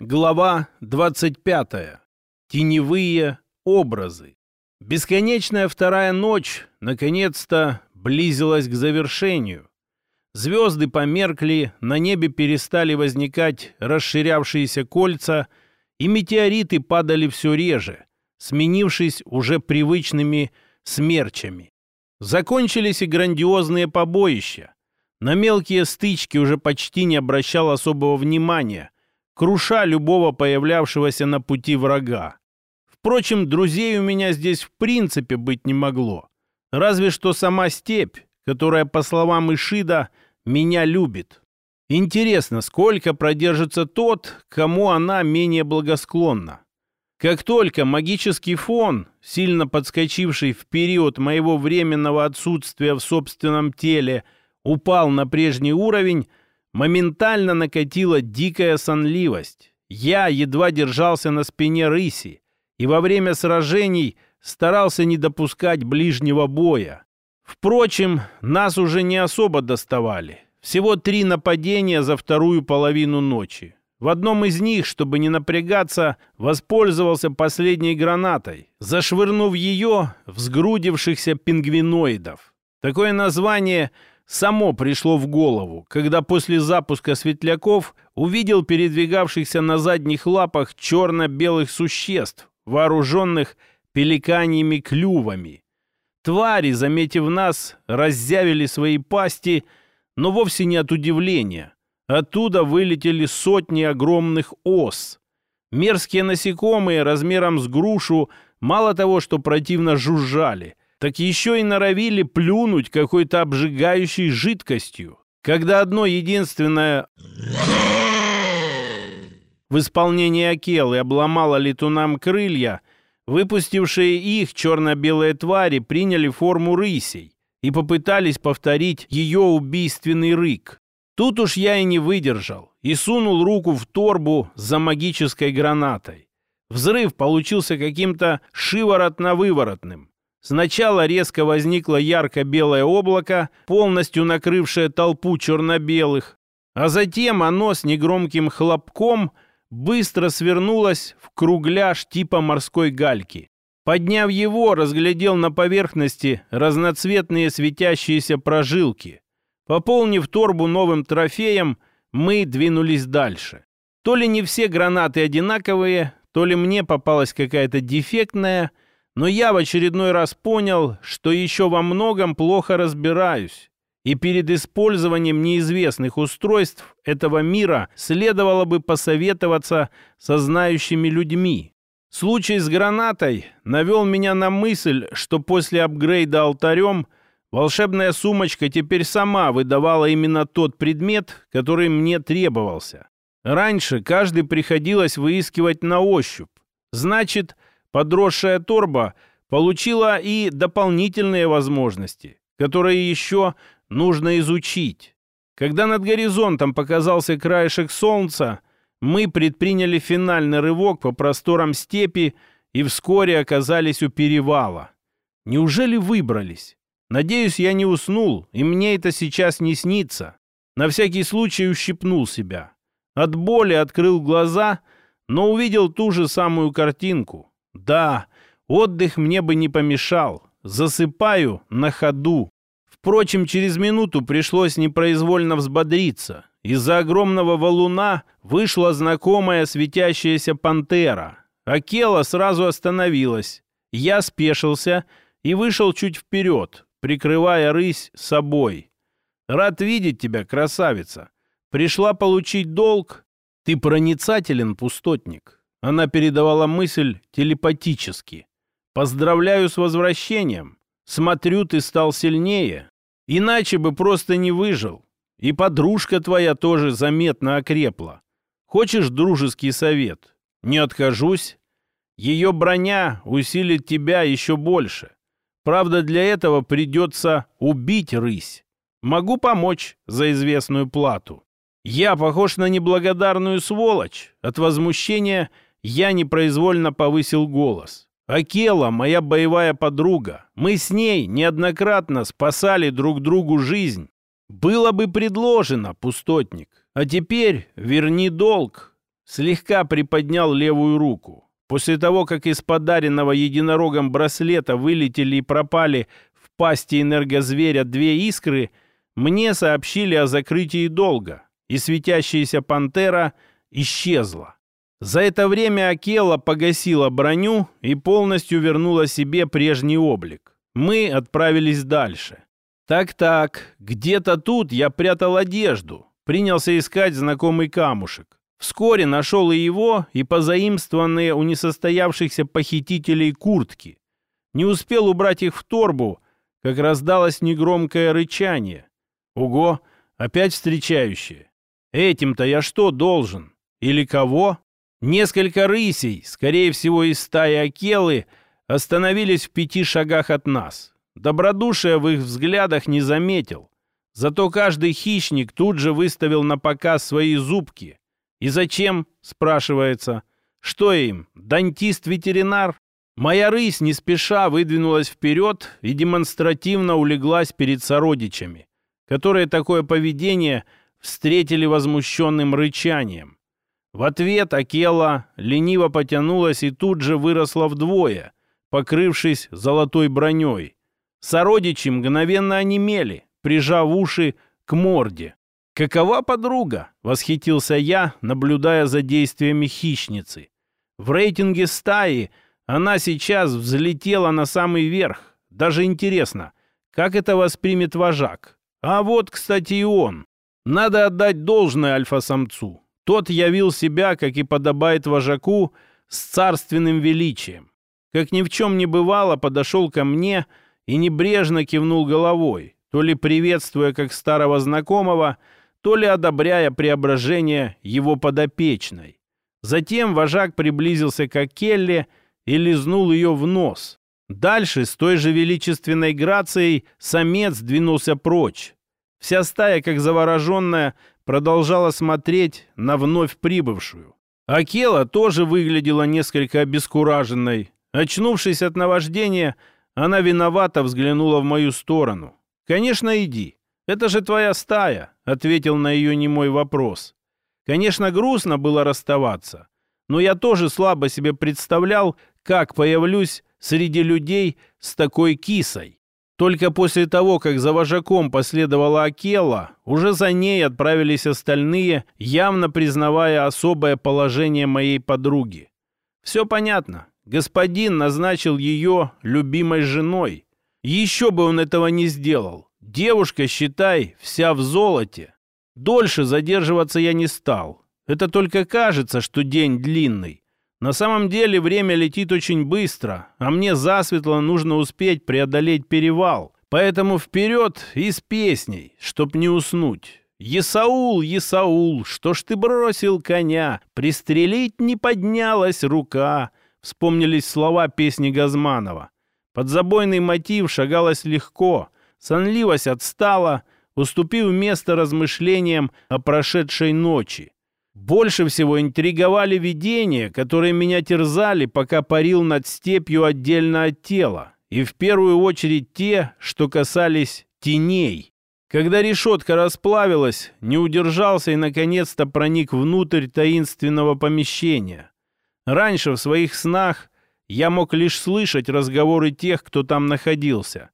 Глава 25. Теневые образы. Бесконечная вторая ночь наконец-то близилась к завершению. Звезды померкли, на небе перестали возникать расширявшиеся кольца, и метеориты падали все реже, сменившись уже привычными смерчами. Закончились и грандиозные побоища. На мелкие стычки уже почти не обращал особого внимания – круша любого появлявшегося на пути врага. Впрочем, друзей у меня здесь в принципе быть не могло. Разве что сама степь, которая, по словам Ишида, меня любит. Интересно, сколько продержится тот, кому она менее благосклонна. Как только магический фон, сильно подскочивший в период моего временного отсутствия в собственном теле, упал на прежний уровень, моментально накатила дикая сонливость. Я едва держался на спине рыси и во время сражений старался не допускать ближнего боя. Впрочем, нас уже не особо доставали. Всего три нападения за вторую половину ночи. В одном из них, чтобы не напрягаться, воспользовался последней гранатой, зашвырнув ее в сгрудившихся пингвиноидов. Такое название само пришло в голову, когда после запуска светляков увидел передвигавшихся на задних лапах черно-белых существ, вооруженных пеликаньими клювами. Твари, заметив нас, раззявили свои пасти, но вовсе не от удивления. Оттуда вылетели сотни огромных ос. Мерзкие насекомые размером с грушу мало того, что противно жужжали, так еще и норовили плюнуть какой-то обжигающей жидкостью. Когда одно единственное в исполнении Акелы обломало летунам крылья, выпустившие их черно-белые твари приняли форму рысей и попытались повторить ее убийственный рык. Тут уж я и не выдержал и сунул руку в торбу за магической гранатой. Взрыв получился каким-то шиворотно-выворотным. Сначала резко возникло ярко-белое облако, полностью накрывшее толпу черно-белых, а затем оно с негромким хлопком быстро свернулось в кругляш типа морской гальки. Подняв его, разглядел на поверхности разноцветные светящиеся прожилки. Пополнив торбу новым трофеем, мы двинулись дальше. То ли не все гранаты одинаковые, то ли мне попалась какая-то дефектная – но я в очередной раз понял, что еще во многом плохо разбираюсь. И перед использованием неизвестных устройств этого мира следовало бы посоветоваться со знающими людьми. Случай с гранатой навел меня на мысль, что после апгрейда алтарем волшебная сумочка теперь сама выдавала именно тот предмет, который мне требовался. Раньше каждый приходилось выискивать на ощупь. Значит, подросшая торба получила и дополнительные возможности, которые еще нужно изучить. Когда над горизонтом показался краешек солнца, мы предприняли финальный рывок по просторам степи и вскоре оказались у перевала. Неужели выбрались? Надеюсь, я не уснул, и мне это сейчас не снится. На всякий случай ущипнул себя. От боли открыл глаза, но увидел ту же самую картинку. Да, отдых мне бы не помешал. Засыпаю на ходу. Впрочем, через минуту пришлось непроизвольно взбодриться. Из-за огромного валуна вышла знакомая светящаяся пантера. Акела сразу остановилась. Я спешился и вышел чуть вперед, прикрывая рысь собой. «Рад видеть тебя, красавица. Пришла получить долг? Ты проницателен, пустотник. Она передавала мысль телепатически. «Поздравляю с возвращением. Смотрю, ты стал сильнее. Иначе бы просто не выжил. И подружка твоя тоже заметно окрепла. Хочешь дружеский совет? Не откажусь. Ее броня усилит тебя еще больше. Правда, для этого придется убить рысь. Могу помочь за известную плату. Я похож на неблагодарную сволочь. От возмущения – я непроизвольно повысил голос. Акела, моя боевая подруга. Мы с ней неоднократно спасали друг другу жизнь. Было бы предложено, пустотник. А теперь верни долг. слегка приподнял левую руку. После того, как из подаренного единорогом браслета вылетели и пропали в пасти энергозверя две искры, мне сообщили о закрытии долга, и светящаяся пантера исчезла. За это время Акела погасила броню и полностью вернула себе прежний облик. Мы отправились дальше. Так-так, где-то тут я прятал одежду. Принялся искать знакомый камушек. Вскоре нашел и его, и позаимствованные у несостоявшихся похитителей куртки. Не успел убрать их в торбу, как раздалось негромкое рычание. Ого, опять встречающие. Этим-то я что должен? Или кого? Несколько рысей, скорее всего из стаи Акелы, остановились в пяти шагах от нас. Добродушия в их взглядах не заметил. Зато каждый хищник тут же выставил на показ свои зубки. «И зачем?» — спрашивается. «Что им? Дантист-ветеринар?» Моя рысь не спеша выдвинулась вперед и демонстративно улеглась перед сородичами, которые такое поведение встретили возмущенным рычанием. В ответ Акела лениво потянулась и тут же выросла вдвое, покрывшись золотой броней. Сородичи мгновенно онемели, прижав уши к морде. «Какова подруга?» — восхитился я, наблюдая за действиями хищницы. В рейтинге стаи она сейчас взлетела на самый верх. Даже интересно, как это воспримет вожак. А вот, кстати, и он. Надо отдать должное альфа-самцу. Тот явил себя, как и подобает вожаку, с царственным величием. Как ни в чем не бывало, подошел ко мне — и небрежно кивнул головой, то ли приветствуя как старого знакомого, то ли одобряя преображение его подопечной. Затем вожак приблизился к Келле и лизнул ее в нос. Дальше с той же величественной грацией самец двинулся прочь. Вся стая, как завороженная, продолжала смотреть на вновь прибывшую. Акела тоже выглядела несколько обескураженной. Очнувшись от наваждения, она виновато взглянула в мою сторону. «Конечно, иди. Это же твоя стая», — ответил на ее немой вопрос. Конечно, грустно было расставаться, но я тоже слабо себе представлял, как появлюсь среди людей с такой кисой. Только после того, как за вожаком последовала Акела, уже за ней отправились остальные, явно признавая особое положение моей подруги. Все понятно. Господин назначил ее любимой женой. Еще бы он этого не сделал. Девушка, считай, вся в золоте. Дольше задерживаться я не стал. Это только кажется, что день длинный. На самом деле время летит очень быстро, а мне засветло нужно успеть преодолеть перевал. Поэтому вперед и с песней, чтоб не уснуть. «Есаул, Есаул, что ж ты бросил коня? Пристрелить не поднялась рука вспомнились слова песни Газманова. Под забойный мотив шагалось легко, сонливость отстала, уступив место размышлениям о прошедшей ночи. Больше всего интриговали видения, которые меня терзали, пока парил над степью отдельно от тела, и в первую очередь те, что касались теней. Когда решетка расплавилась, не удержался и наконец-то проник внутрь таинственного помещения. Раньше в своих снах я мог лишь слышать разговоры тех, кто там находился.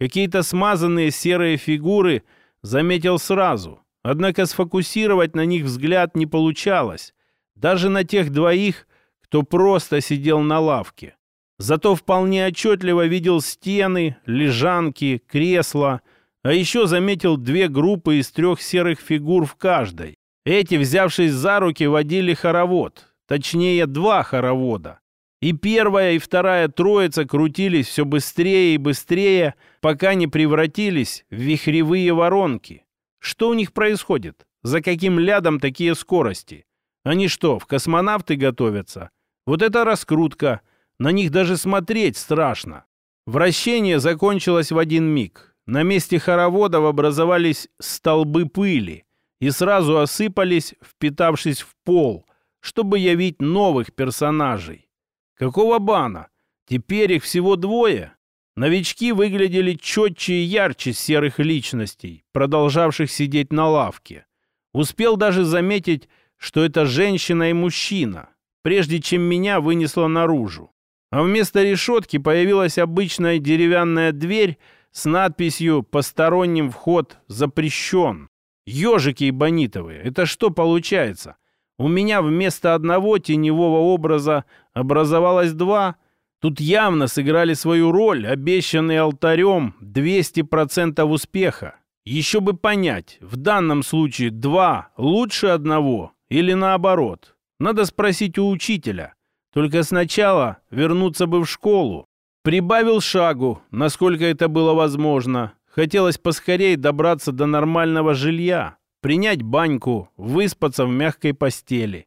Какие-то смазанные серые фигуры заметил сразу, однако сфокусировать на них взгляд не получалось, даже на тех двоих, кто просто сидел на лавке. Зато вполне отчетливо видел стены, лежанки, кресла, а еще заметил две группы из трех серых фигур в каждой. Эти, взявшись за руки, водили хоровод. Точнее, два хоровода. И первая, и вторая троица крутились все быстрее и быстрее, пока не превратились в вихревые воронки. Что у них происходит? За каким лядом такие скорости? Они что, в космонавты готовятся? Вот это раскрутка. На них даже смотреть страшно. Вращение закончилось в один миг. На месте хороводов образовались столбы пыли и сразу осыпались, впитавшись в пол, чтобы явить новых персонажей. Какого бана? Теперь их всего двое. Новички выглядели четче и ярче серых личностей, продолжавших сидеть на лавке. Успел даже заметить, что это женщина и мужчина, прежде чем меня вынесло наружу. А вместо решетки появилась обычная деревянная дверь с надписью «Посторонним вход запрещен». Ежики и бонитовые, это что получается? У меня вместо одного теневого образа образовалось два. Тут явно сыграли свою роль, обещанный алтарем 200% успеха. Еще бы понять, в данном случае два лучше одного или наоборот. Надо спросить у учителя. Только сначала вернуться бы в школу. Прибавил шагу, насколько это было возможно. Хотелось поскорее добраться до нормального жилья, принять баньку, выспаться в мягкой постели.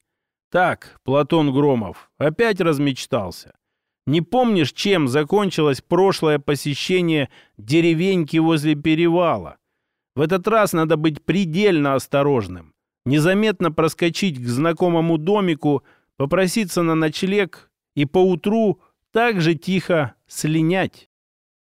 Так, Платон Громов, опять размечтался. Не помнишь, чем закончилось прошлое посещение деревеньки возле перевала? В этот раз надо быть предельно осторожным. Незаметно проскочить к знакомому домику, попроситься на ночлег и поутру так же тихо слинять.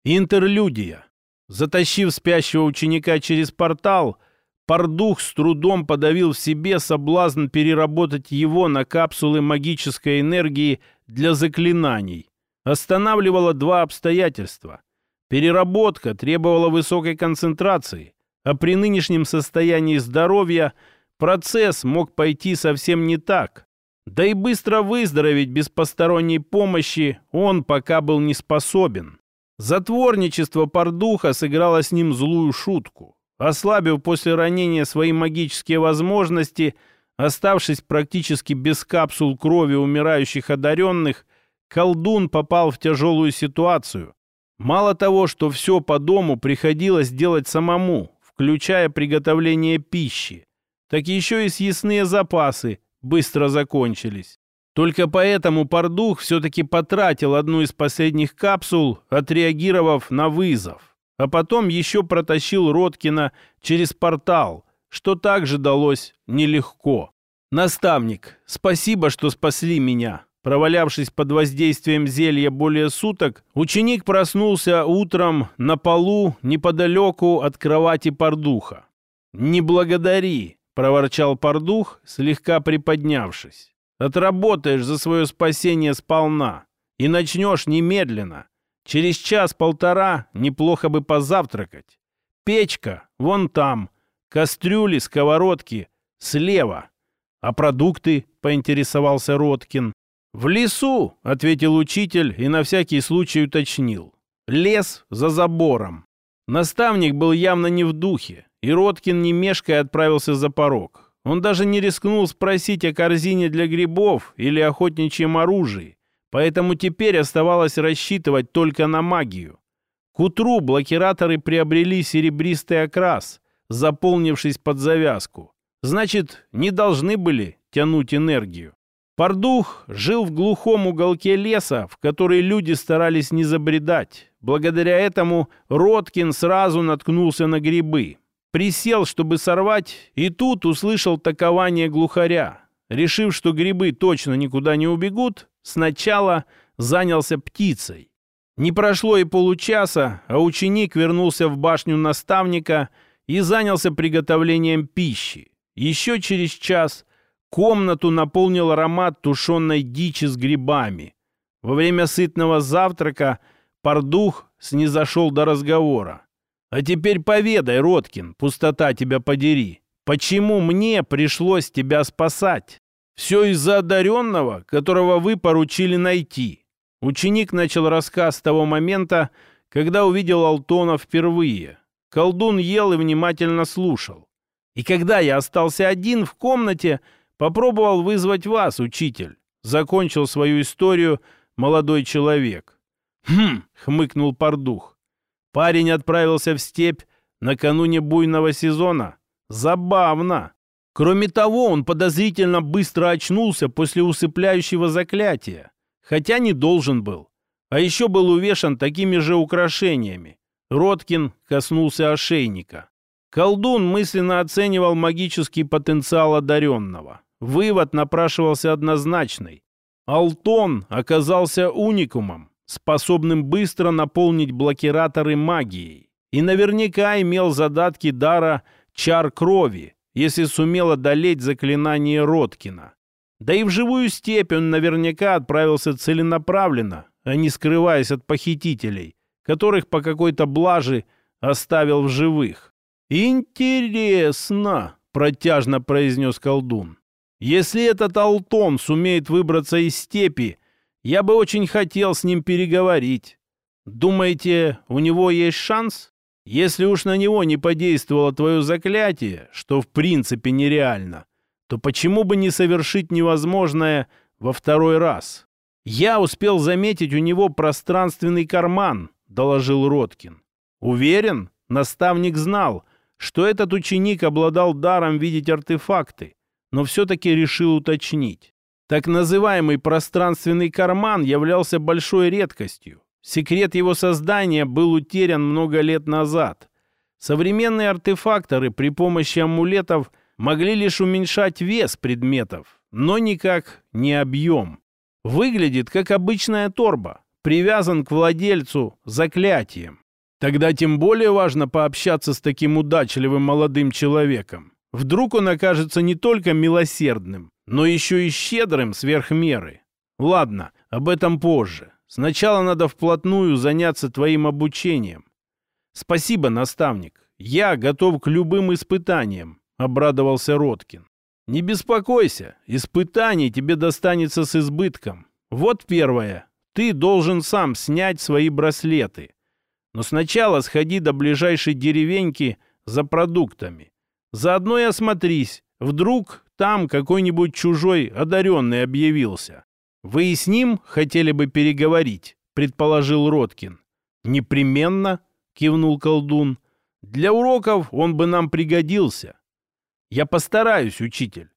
Интерлюдия. Затащив спящего ученика через портал, Пардух с трудом подавил в себе соблазн переработать его на капсулы магической энергии для заклинаний. Останавливало два обстоятельства. Переработка требовала высокой концентрации, а при нынешнем состоянии здоровья процесс мог пойти совсем не так. Да и быстро выздороветь без посторонней помощи он пока был не способен. Затворничество Пардуха сыграло с ним злую шутку. Ослабив после ранения свои магические возможности, оставшись практически без капсул крови умирающих одаренных, колдун попал в тяжелую ситуацию. Мало того, что все по дому приходилось делать самому, включая приготовление пищи, так еще и съестные запасы быстро закончились. Только поэтому Пардух все-таки потратил одну из последних капсул, отреагировав на вызов. А потом еще протащил Роткина через портал, что также далось нелегко. «Наставник, спасибо, что спасли меня». Провалявшись под воздействием зелья более суток, ученик проснулся утром на полу неподалеку от кровати Пардуха. «Не благодари», — проворчал Пардух, слегка приподнявшись. Отработаешь за свое спасение сполна и начнешь немедленно. Через час-полтора неплохо бы позавтракать. Печка вон там, кастрюли, сковородки слева. А продукты, поинтересовался Роткин. В лесу, ответил учитель и на всякий случай уточнил. Лес за забором. Наставник был явно не в духе, и Роткин не мешкая отправился за порог. Он даже не рискнул спросить о корзине для грибов или охотничьем оружии, поэтому теперь оставалось рассчитывать только на магию. К утру блокираторы приобрели серебристый окрас, заполнившись под завязку. Значит, не должны были тянуть энергию. Пардух жил в глухом уголке леса, в который люди старались не забредать. Благодаря этому Роткин сразу наткнулся на грибы. Присел, чтобы сорвать, и тут услышал такование глухаря. Решив, что грибы точно никуда не убегут, сначала занялся птицей. Не прошло и получаса, а ученик вернулся в башню наставника и занялся приготовлением пищи. Еще через час комнату наполнил аромат тушеной дичи с грибами. Во время сытного завтрака Пардух снизошел до разговора. А теперь поведай, Роткин, пустота тебя подери, почему мне пришлось тебя спасать? Все из-за одаренного, которого вы поручили найти. Ученик начал рассказ с того момента, когда увидел Алтона впервые. Колдун ел и внимательно слушал. И когда я остался один в комнате, попробовал вызвать вас, учитель. Закончил свою историю молодой человек. «Хм!» — хмыкнул Пардух. Парень отправился в степь накануне буйного сезона. Забавно. Кроме того, он подозрительно быстро очнулся после усыпляющего заклятия. Хотя не должен был. А еще был увешан такими же украшениями. Роткин коснулся ошейника. Колдун мысленно оценивал магический потенциал одаренного. Вывод напрашивался однозначный. Алтон оказался уникумом способным быстро наполнить блокираторы магией. И наверняка имел задатки дара чар крови если сумел одолеть заклинание Роткина. Да и в живую степь он наверняка отправился целенаправленно, а не скрываясь от похитителей, которых по какой-то блаже оставил в живых. «Интересно!» — протяжно произнес колдун. «Если этот Алтон сумеет выбраться из степи, я бы очень хотел с ним переговорить. Думаете, у него есть шанс? Если уж на него не подействовало твое заклятие, что в принципе нереально, то почему бы не совершить невозможное во второй раз? Я успел заметить у него пространственный карман, доложил Роткин. Уверен, наставник знал, что этот ученик обладал даром видеть артефакты, но все-таки решил уточнить. Так называемый пространственный карман являлся большой редкостью. Секрет его создания был утерян много лет назад. Современные артефакторы при помощи амулетов могли лишь уменьшать вес предметов, но никак не объем. Выглядит как обычная торба, привязан к владельцу заклятием. Тогда тем более важно пообщаться с таким удачливым молодым человеком. Вдруг он окажется не только милосердным, но еще и щедрым сверх меры. Ладно, об этом позже. Сначала надо вплотную заняться твоим обучением. Спасибо, наставник. Я готов к любым испытаниям, обрадовался Роткин. Не беспокойся, испытаний тебе достанется с избытком. Вот первое. Ты должен сам снять свои браслеты. Но сначала сходи до ближайшей деревеньки за продуктами. Заодно и осмотрись. Вдруг там какой-нибудь чужой одаренный объявился. «Вы и с ним хотели бы переговорить?» — предположил Роткин. «Непременно», — кивнул колдун. «Для уроков он бы нам пригодился». «Я постараюсь, учитель.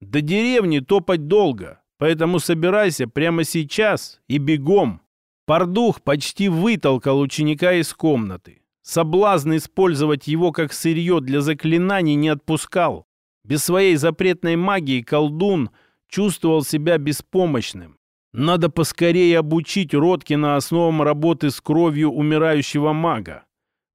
До деревни топать долго, поэтому собирайся прямо сейчас и бегом». Пардух почти вытолкал ученика из комнаты. Соблазн использовать его как сырье для заклинаний не отпускал. Без своей запретной магии колдун — чувствовал себя беспомощным. Надо поскорее обучить Роткина основам работы с кровью умирающего мага.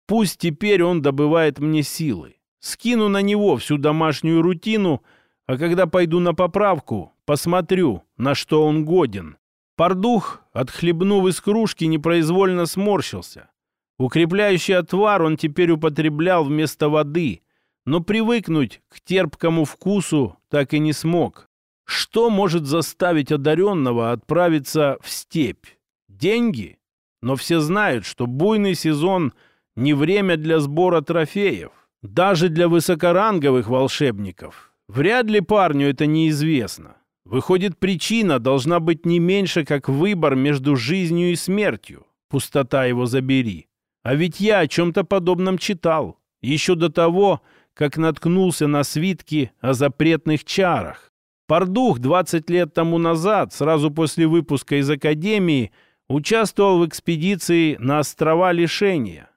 Пусть теперь он добывает мне силы. Скину на него всю домашнюю рутину, а когда пойду на поправку, посмотрю, на что он годен. Пардух, отхлебнув из кружки, непроизвольно сморщился. Укрепляющий отвар он теперь употреблял вместо воды, но привыкнуть к терпкому вкусу так и не смог. Что может заставить одаренного отправиться в степь? Деньги? Но все знают, что буйный сезон не время для сбора трофеев. Даже для высокоранговых волшебников. Вряд ли парню это неизвестно. Выходит, причина должна быть не меньше, как выбор между жизнью и смертью. Пустота его забери. А ведь я о чем-то подобном читал. Еще до того, как наткнулся на свитки о запретных чарах. Пардух 20 лет тому назад, сразу после выпуска из Академии, участвовал в экспедиции на острова Лишения.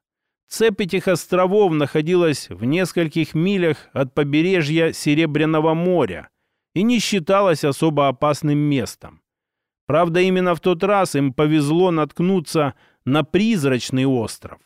Цепь этих островов находилась в нескольких милях от побережья Серебряного моря и не считалась особо опасным местом. Правда, именно в тот раз им повезло наткнуться на призрачный остров.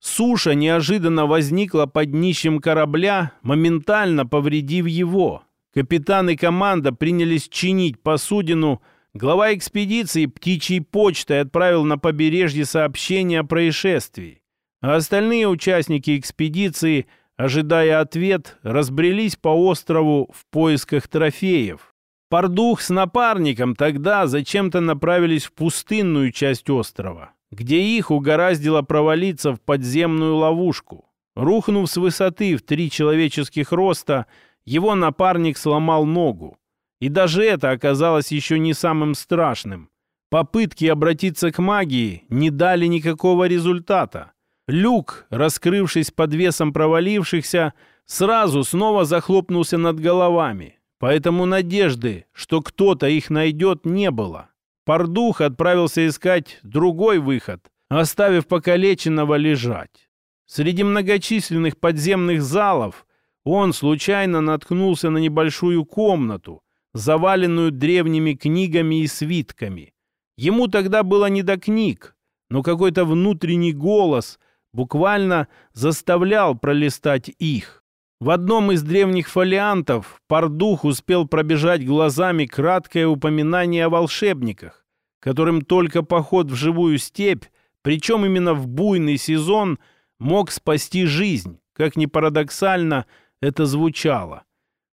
Суша неожиданно возникла под днищем корабля, моментально повредив его – Капитан и команда принялись чинить посудину. Глава экспедиции птичьей почтой отправил на побережье сообщение о происшествии. А остальные участники экспедиции, ожидая ответ, разбрелись по острову в поисках трофеев. Пардух с напарником тогда зачем-то направились в пустынную часть острова, где их угораздило провалиться в подземную ловушку. Рухнув с высоты в три человеческих роста, его напарник сломал ногу. И даже это оказалось еще не самым страшным. Попытки обратиться к магии не дали никакого результата. Люк, раскрывшись под весом провалившихся, сразу снова захлопнулся над головами. Поэтому надежды, что кто-то их найдет, не было. Пардух отправился искать другой выход, оставив покалеченного лежать. Среди многочисленных подземных залов он случайно наткнулся на небольшую комнату, заваленную древними книгами и свитками. Ему тогда было не до книг, но какой-то внутренний голос буквально заставлял пролистать их. В одном из древних фолиантов Пардух успел пробежать глазами краткое упоминание о волшебниках, которым только поход в живую степь, причем именно в буйный сезон, мог спасти жизнь, как ни парадоксально это звучало.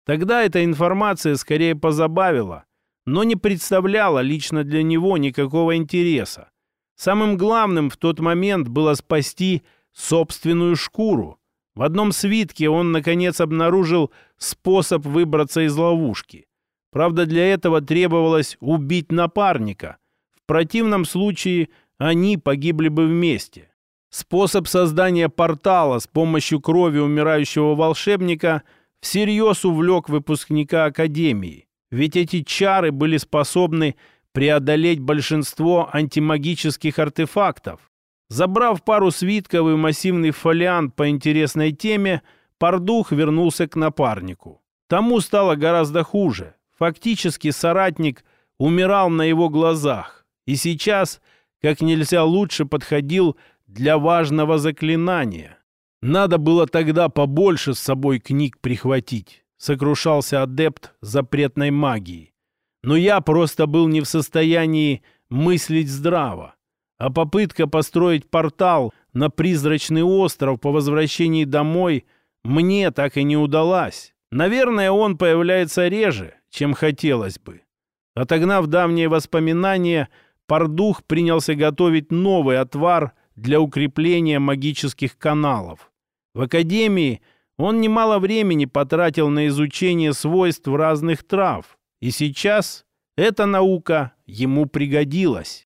Тогда эта информация скорее позабавила, но не представляла лично для него никакого интереса. Самым главным в тот момент было спасти собственную шкуру. В одном свитке он, наконец, обнаружил способ выбраться из ловушки. Правда, для этого требовалось убить напарника. В противном случае они погибли бы вместе. Способ создания портала с помощью крови умирающего волшебника всерьез увлек выпускника Академии. Ведь эти чары были способны преодолеть большинство антимагических артефактов. Забрав пару свитков и массивный фолиант по интересной теме, Пардух вернулся к напарнику. Тому стало гораздо хуже. Фактически соратник умирал на его глазах. И сейчас как нельзя лучше подходил для важного заклинания. Надо было тогда побольше с собой книг прихватить сокрушался адепт запретной магии. Но я просто был не в состоянии мыслить здраво. А попытка построить портал на призрачный остров по возвращении домой мне так и не удалась. Наверное, он появляется реже, чем хотелось бы. Отогнав давние воспоминания, Пардух принялся готовить новый отвар для укрепления магических каналов. В Академии – он немало времени потратил на изучение свойств разных трав, и сейчас эта наука ему пригодилась.